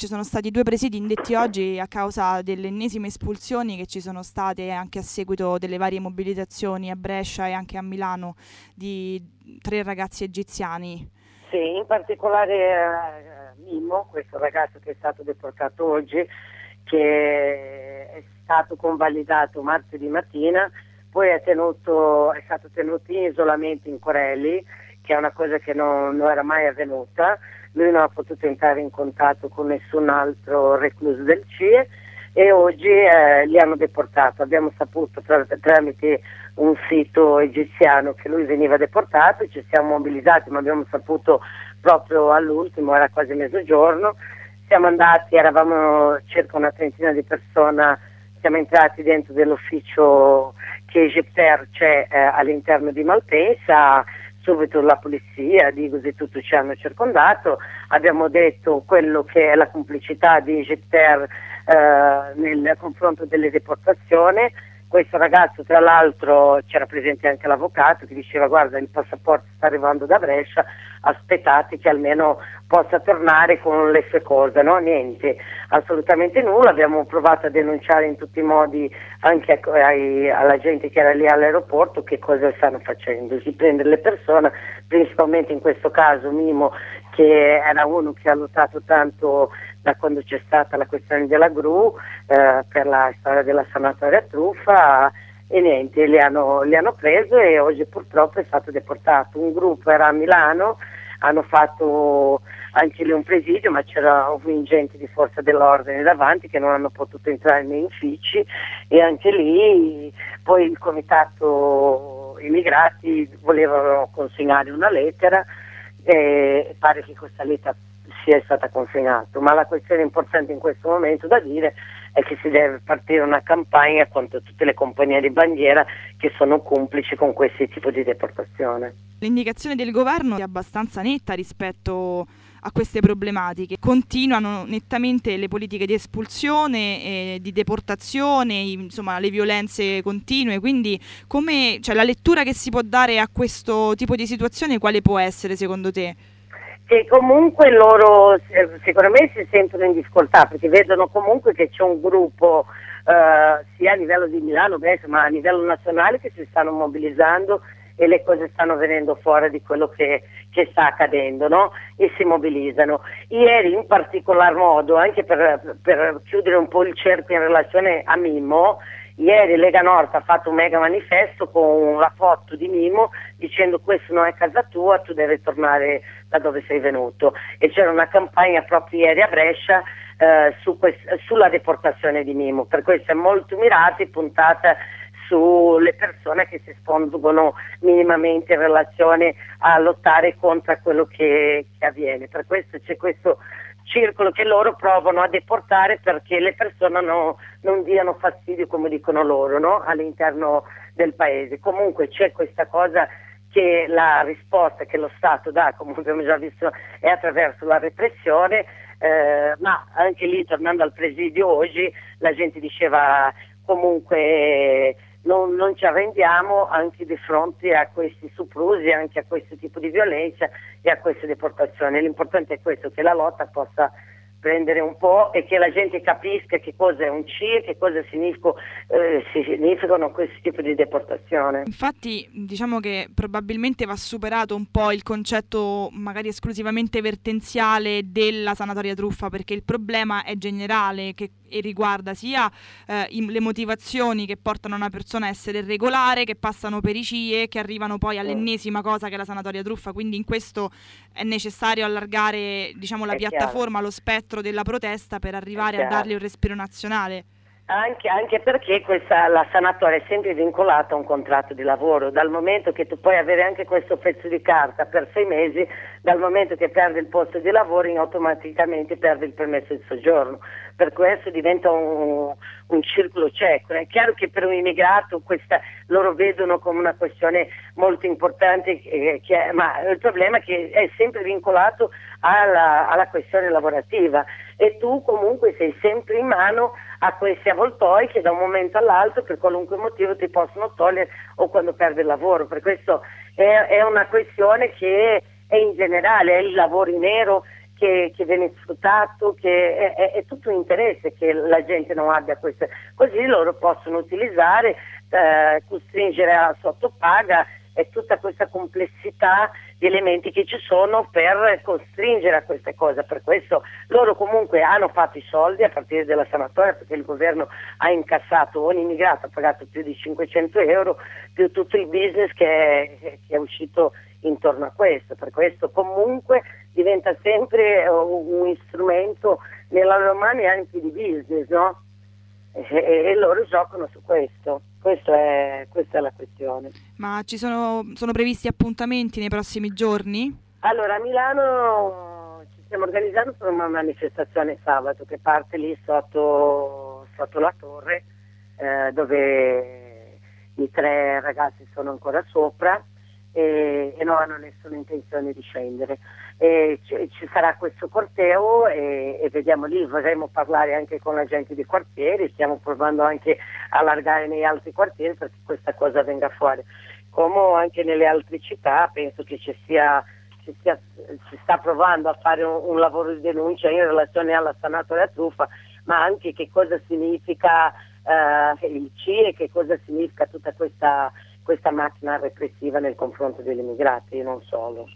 Ci sono stati due presidi indetti oggi a causa delle ennesime espulsioni che ci sono state anche a seguito delle varie mobilitazioni a Brescia e anche a Milano di tre ragazzi egiziani. Sì, in particolare eh, Mimo, questo ragazzo che è stato deportato oggi, che è stato convalidato martedì mattina, poi è, tenuto, è stato tenuto in isolamento in Corelli, che è una cosa che non, non era mai avvenuta lui non ha potuto entrare in contatto con nessun altro recluso del CIE e oggi eh, li hanno deportato. Abbiamo saputo tra, tramite un sito egiziano che lui veniva deportato, ci siamo mobilizzati, ma abbiamo saputo proprio all'ultimo, era quasi mezzogiorno. Siamo andati, eravamo circa una trentina di persone, siamo entrati dentro dell'ufficio che Egipter c'è eh, all'interno di Malpensa subito la polizia, Digos e tutto ci hanno circondato, abbiamo detto quello che è la complicità di Egipter eh, nel confronto delle deportazioni, questo ragazzo tra l'altro c'era presente anche l'avvocato che diceva guarda il passaporto sta arrivando da Brescia, aspettate che almeno possa tornare con le sue cose, no? Niente, assolutamente nulla, abbiamo provato a denunciare in tutti i modi anche ai, alla gente che era lì all'aeroporto che cosa stanno facendo, si prendere le persone, principalmente in questo caso Mimo che era uno che ha lottato tanto da quando c'è stata la questione della GRU eh, per la storia della sanatoria truffa e niente, li hanno, li hanno preso e oggi purtroppo è stato deportato. Un gruppo era a Milano, hanno fatto anche lì un presidio, ma c'era gente di forza dell'ordine davanti che non hanno potuto entrare nei uffici e anche lì poi il comitato immigrati volevano consegnare una lettera e pare che questa lettera sia stata consegnata, ma la questione importante in questo momento da dire è che si deve partire una campagna contro tutte le compagnie di bandiera che sono complici con questi tipi di deportazione. L'indicazione del governo è abbastanza netta rispetto a queste problematiche. Continuano nettamente le politiche di espulsione, eh, di deportazione, insomma le violenze continue, quindi come, cioè, la lettura che si può dare a questo tipo di situazione quale può essere secondo te? Che comunque loro secondo me si sentono in difficoltà perché vedono comunque che c'è un gruppo eh, sia a livello di Milano ma a livello nazionale che si stanno mobilizzando e le cose stanno venendo fuori di quello che, che sta accadendo no? e si mobilizzano. Ieri in particolar modo, anche per, per chiudere un po' il cerchio in relazione a Mimmo, Ieri Lega Nord ha fatto un mega manifesto con la foto di Mimo dicendo questo non è casa tua, tu devi tornare da dove sei venuto. E c'era una campagna proprio ieri a Brescia eh, su quest- sulla deportazione di Mimo, per questo è molto mirata e puntata sulle persone che si spondono minimamente in relazione a lottare contro quello che, che avviene. Per questo c'è questo circolo che loro provano a deportare perché le persone no, non diano fastidio, come dicono loro, no? all'interno del paese. Comunque c'è questa cosa che la risposta che lo Stato dà, come abbiamo già visto, è attraverso la repressione, eh, ma anche lì, tornando al presidio oggi, la gente diceva comunque non, non, ci arrendiamo anche di fronte a questi soprusi, anche a questo tipo di violenza e a queste deportazioni. L'importante è questo, che la lotta possa prendere un po' e che la gente capisca che cosa è un CIE, che cosa significo, eh, significano questi tipi di deportazione. Infatti diciamo che probabilmente va superato un po' il concetto magari esclusivamente vertenziale della sanatoria truffa perché il problema è generale che e riguarda sia eh, i, le motivazioni che portano una persona a essere regolare, che passano per i CIE, che arrivano poi all'ennesima cosa che è la sanatoria truffa, quindi in questo è necessario allargare diciamo, la è piattaforma, chiaro. lo spettro della protesta per arrivare a dargli un respiro nazionale. Anche, anche, perché questa, la sanatoria è sempre vincolata a un contratto di lavoro, dal momento che tu puoi avere anche questo pezzo di carta per sei mesi, dal momento che perdi il posto di lavoro automaticamente perdi il permesso di soggiorno, per questo diventa un, un circolo cieco. È chiaro che per un immigrato questa, loro vedono come una questione molto importante, eh, che, ma il problema è che è sempre vincolato alla, alla questione lavorativa. E tu comunque sei sempre in mano a questi avvoltoi che da un momento all'altro per qualunque motivo ti possono togliere o quando perdi il lavoro. Per questo è, è una questione che è in generale, è il lavoro in nero che, che, viene sfruttato, che è, è, è, tutto un interesse che la gente non abbia queste, così loro possono utilizzare, eh, costringere a sottopaga e tutta questa complessità di elementi che ci sono per costringere a queste cose. Per questo loro comunque hanno fatto i soldi a partire dalla sanatoria perché il governo ha incassato, ogni immigrato ha pagato più di 500 euro, più tutto il business che è, che è uscito intorno a questo. Per questo comunque diventa sempre un strumento nella loro mano anche di business, no? E, e, e loro giocano su questo. È, questa è la questione. Ma ci sono, sono, previsti appuntamenti nei prossimi giorni? Allora, a Milano ci stiamo organizzando per una manifestazione sabato che parte lì sotto, sotto la torre, eh, dove i tre ragazzi sono ancora sopra e, e non hanno nessuna intenzione di scendere. E ci, ci sarà questo corteo e, e, vediamo lì, vorremmo parlare anche con la gente dei quartieri, stiamo provando anche a allargare nei altri quartieri perché questa cosa venga fuori. Come anche nelle altre città penso che ci sia si, sia, si, sta provando a fare un, un, lavoro di denuncia in relazione alla sanatoria truffa, ma anche che cosa significa eh, il CIE, che cosa significa tutta questa, questa macchina repressiva nel confronto degli immigrati, non solo.